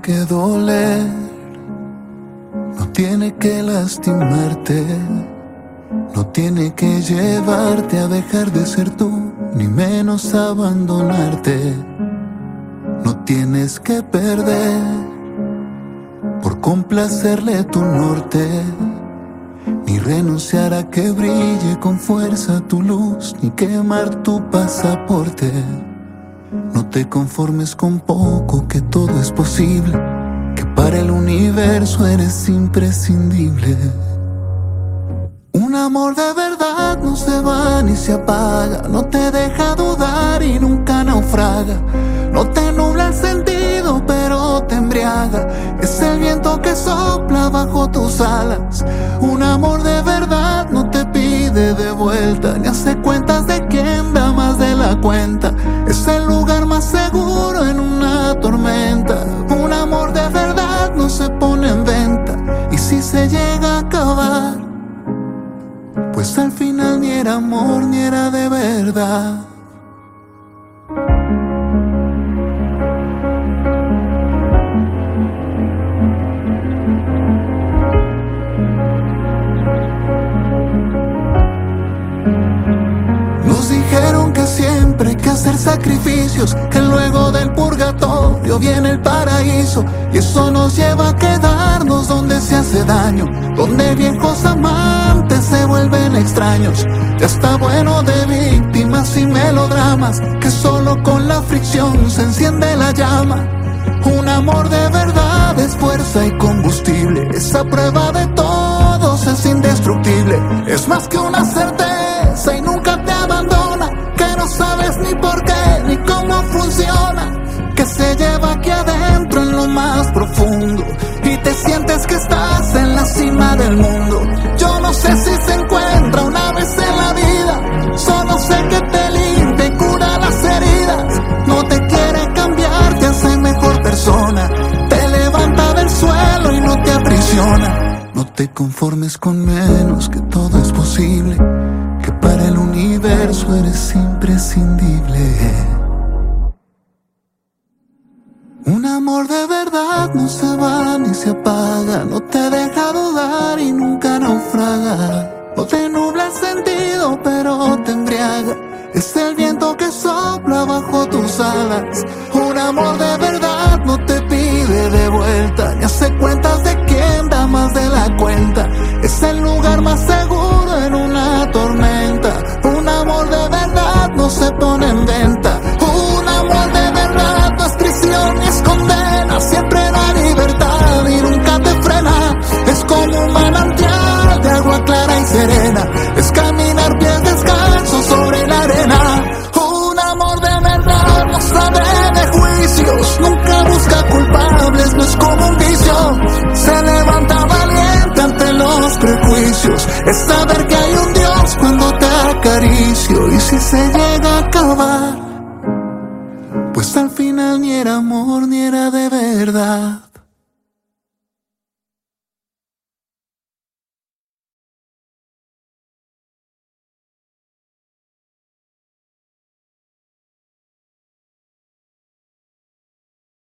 que doler, no tiene que lastimarte, no tiene que llevarte a dejar de ser tú, ni menos abandonarte. No tienes que perder por complacerle tu norte, ni renunciar a que brille con fuerza tu luz, ni quemar tu pasaporte. No te conformes con poco, que todo es posible, que para el universo eres imprescindible. Un amor de verdad no se va ni se apaga, no te deja dudar y nunca naufraga. No te nubla el sentido, pero te embriaga. Es el viento que sopla bajo tus alas. Un amor de verdad no te pide de vuelta, ni hace cuentas de quién da más de la cuenta. Es el se pone en venta. Y si se llega a acabar, pues al final ni era amor ni era de verdad. Hay que hacer sacrificios, que luego del purgatorio viene el paraíso. Y eso nos lleva a quedarnos donde se hace daño, donde viejos amantes se vuelven extraños. Ya está bueno de víctimas y melodramas, que solo con la fricción se enciende la llama. Un amor de verdad es fuerza y combustible, esa prueba de todos profundo y te sientes que estás en la cima del mundo. Yo no sé si se encuentra una vez en la vida, solo sé que te limpia y cura las heridas, no te quiere cambiar, te hace mejor persona, te levanta del suelo y no te aprisiona. No te conformes con menos, que todo es posible, que para el universo eres imprescindible. Un amor de verdad no se va ni se apaga, no te deja dudar y nunca naufraga. No te nubla el sentido, pero te embriaga. Es el viento que sopla bajo tus alas. Un amor de verdad no te pide Siempre da libertad y nunca te frena. Es como un manantial de agua clara y serena. Es caminar pies descalzos sobre la arena. Un amor de verdad no sabe de juicios. Nunca busca culpables, no es como un vicio. Se levanta valiente ante los prejuicios. Es saber que hay un Dios cuando te acaricio. Y si se llega a acabar, pues al final ni era amor ni era de verdad.